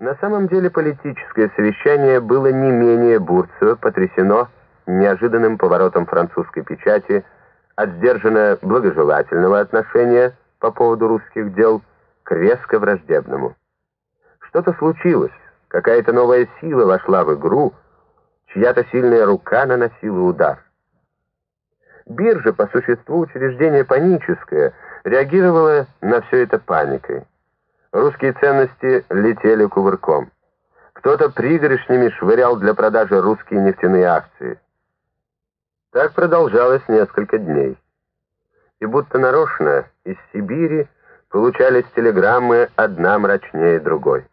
На самом деле политическое совещание было не менее Бурцева потрясено неожиданным поворотом французской печати от сдержанно благожелательного отношения по поводу русских дел к резко враждебному. Что-то случилось, какая-то новая сила вошла в игру, чья-то сильная рука наносила удар. Биржа, по существу учреждение паническое, реагировала на все это паникой. Русские ценности летели кувырком. Кто-то пригоршнями швырял для продажи русские нефтяные акции. Так продолжалось несколько дней. И будто нарочно из Сибири получались телеграммы одна мрачнее другой.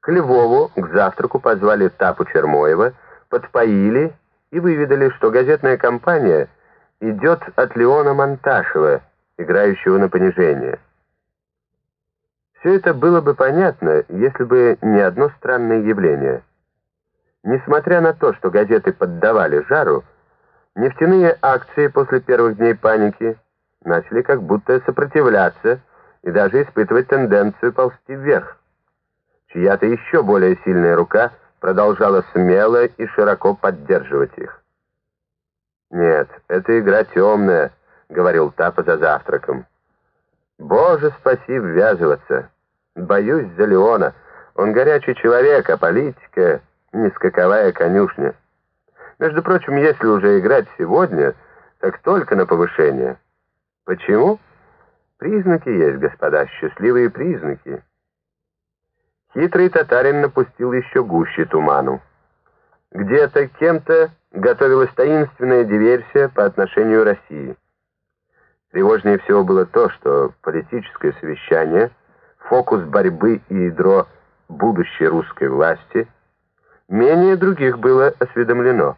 К Львову к завтраку позвали Тапу Чермоева, подпоили и выведали, что газетная компания идет от Леона Монташева, играющего на понижение. Все это было бы понятно, если бы не одно странное явление. Несмотря на то, что газеты поддавали жару, нефтяные акции после первых дней паники начали как будто сопротивляться и даже испытывать тенденцию ползти вверх. Чья-то еще более сильная рука продолжала смело и широко поддерживать их. «Нет, это игра темная», — говорил Тапа за завтраком. «Боже, спаси ввязываться!» Боюсь за Леона. Он горячий человек, а политика — не конюшня. Между прочим, если уже играть сегодня, так только на повышение. Почему? Признаки есть, господа, счастливые признаки. Хитрый татарин напустил еще гуще туману. Где-то кем-то готовилась таинственная диверсия по отношению России. Тревожнее всего было то, что политическое совещание — фокус борьбы и ядро будущей русской власти, менее других было осведомлено.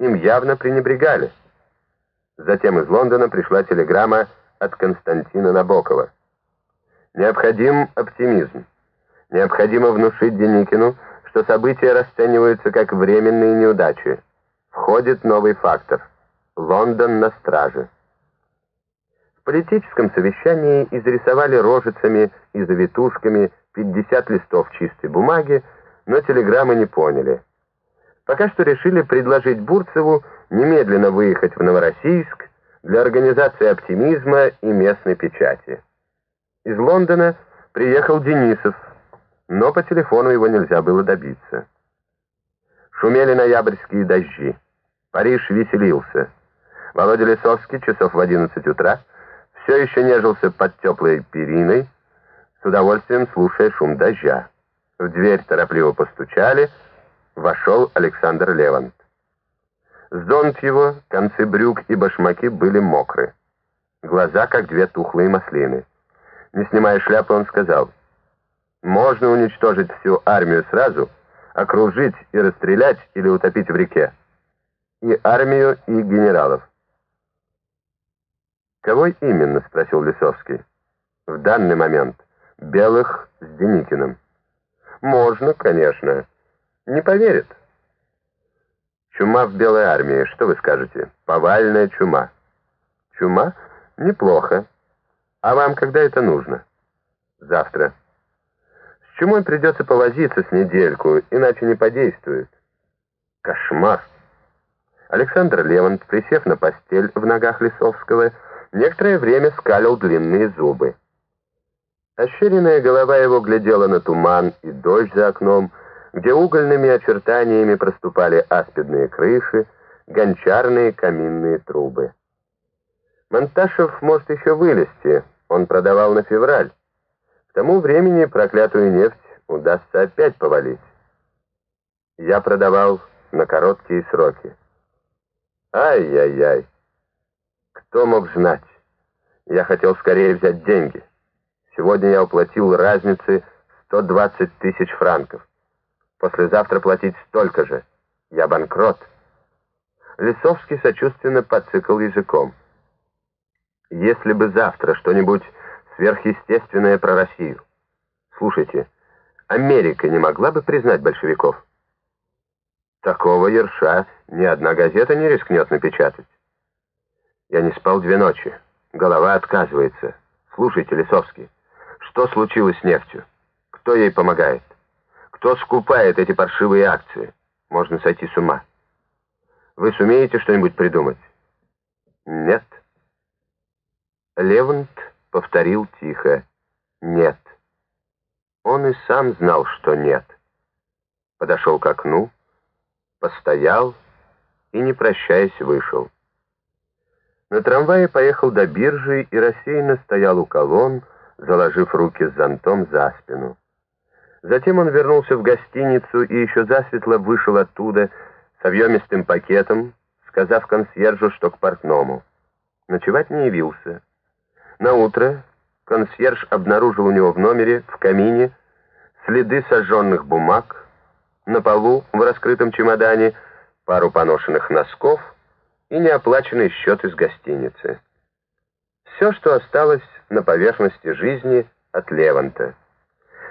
Им явно пренебрегали. Затем из Лондона пришла телеграмма от Константина Набокова. Необходим оптимизм. Необходимо внушить Деникину, что события расцениваются как временные неудачи. Входит новый фактор. Лондон на страже. Политическом совещании изрисовали рожицами и завитушками 50 листов чистой бумаги, но телеграммы не поняли. Пока что решили предложить Бурцеву немедленно выехать в Новороссийск для организации оптимизма и местной печати. Из Лондона приехал Денисов, но по телефону его нельзя было добиться. Шумели ноябрьские дожди. Париж веселился. Володя Лисовский часов в 11 утра все еще нежился под теплой периной, с удовольствием слушая шум дождя. В дверь торопливо постучали, вошел Александр Левант. Зонт его, концы брюк и башмаки были мокры. Глаза, как две тухлые маслины. Не снимая шляпы, он сказал, «Можно уничтожить всю армию сразу, окружить и расстрелять или утопить в реке. И армию, и генералов. «Кого именно?» — спросил Лисовский. «В данный момент. Белых с Деникиным». «Можно, конечно. Не поверит». «Чума в Белой армии. Что вы скажете? Повальная чума». «Чума? Неплохо. А вам когда это нужно?» «Завтра». «С чумой придется повозиться с недельку, иначе не подействует». «Кошмар!» Александр Левант, присев на постель в ногах Лисовского, некоторое время скалил длинные зубы. Ощеренная голова его глядела на туман и дождь за окном, где угольными очертаниями проступали аспидные крыши, гончарные каминные трубы. Монташев может еще вылезти, он продавал на февраль. К тому времени проклятую нефть удастся опять повалить. Я продавал на короткие сроки. Ай-яй-яй. Кто мог знать? Я хотел скорее взять деньги. Сегодня я уплатил разницы 120 тысяч франков. Послезавтра платить столько же. Я банкрот. Лисовский сочувственно подцикл языком. Если бы завтра что-нибудь сверхъестественное про Россию. Слушайте, Америка не могла бы признать большевиков? Такого ерша ни одна газета не рискнет напечатать. Я не спал две ночи. Голова отказывается. Слушайте, Лисовский, что случилось с нефтью? Кто ей помогает? Кто скупает эти паршивые акции? Можно сойти с ума. Вы сумеете что-нибудь придумать? Нет. Левант повторил тихо. Нет. Он и сам знал, что нет. Подошел к окну, постоял и, не прощаясь, вышел. На трамвае поехал до биржи и рассеянно стоял у колонн, заложив руки с зонтом за спину. Затем он вернулся в гостиницу и еще засветло вышел оттуда с объемистым пакетом, сказав консьержу, что к портному. Ночевать не явился. На утро консьерж обнаружил у него в номере, в камине, следы сожженных бумаг, на полу в раскрытом чемодане пару поношенных носков и неоплаченный счет из гостиницы. Все, что осталось на поверхности жизни от Леванта.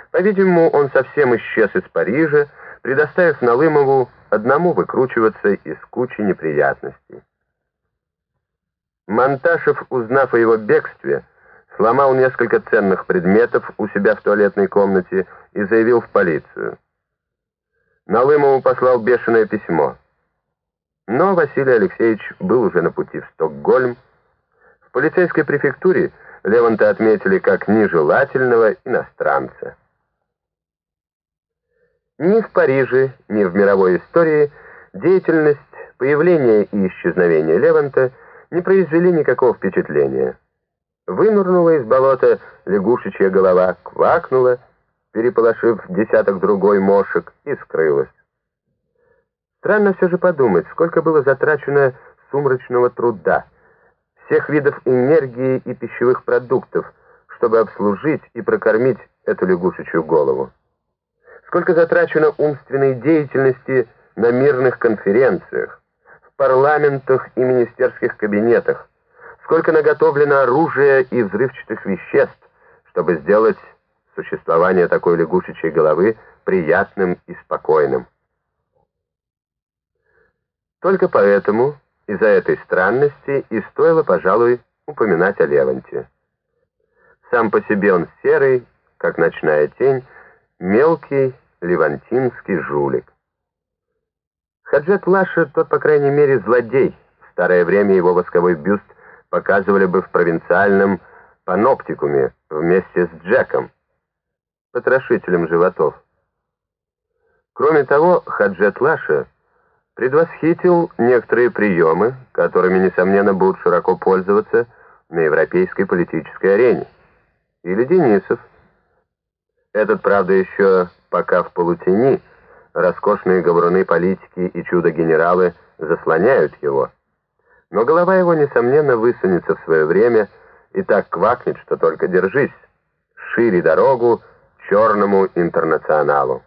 По-видимому, он совсем исчез из Парижа, предоставив Налымову одному выкручиваться из кучи неприятностей. Монташев, узнав о его бегстве, сломал несколько ценных предметов у себя в туалетной комнате и заявил в полицию. Налымову послал бешеное письмо. Но Василий Алексеевич был уже на пути в Стокгольм. В полицейской префектуре Леванта отметили как нежелательного иностранца. Ни в Париже, ни в мировой истории деятельность, появление и исчезновение Леванта не произвели никакого впечатления. Вынурнула из болота лягушечья голова, квакнула, переполошив десяток другой мошек, и скрылась. Странно все же подумать, сколько было затрачено сумрачного труда, всех видов энергии и пищевых продуктов, чтобы обслужить и прокормить эту лягушечью голову. Сколько затрачено умственной деятельности на мирных конференциях, в парламентах и министерских кабинетах, сколько наготовлено оружия и взрывчатых веществ, чтобы сделать существование такой лягушечьей головы приятным и спокойным. Только поэтому, из-за этой странности, и стоило, пожалуй, упоминать о Леванте. Сам по себе он серый, как ночная тень, мелкий левантинский жулик. Хаджет Лаша тот, по крайней мере, злодей. В старое время его восковой бюст показывали бы в провинциальном паноптикуме вместе с Джеком, потрошителем животов. Кроме того, Хаджет Лаша предвосхитил некоторые приемы, которыми, несомненно, будут широко пользоваться на европейской политической арене. Или Денисов. Этот, правда, еще пока в полутени, роскошные говоруны политики и чудо-генералы заслоняют его. Но голова его, несомненно, высунется в свое время и так квакнет, что только держись. Шире дорогу черному интернационалу.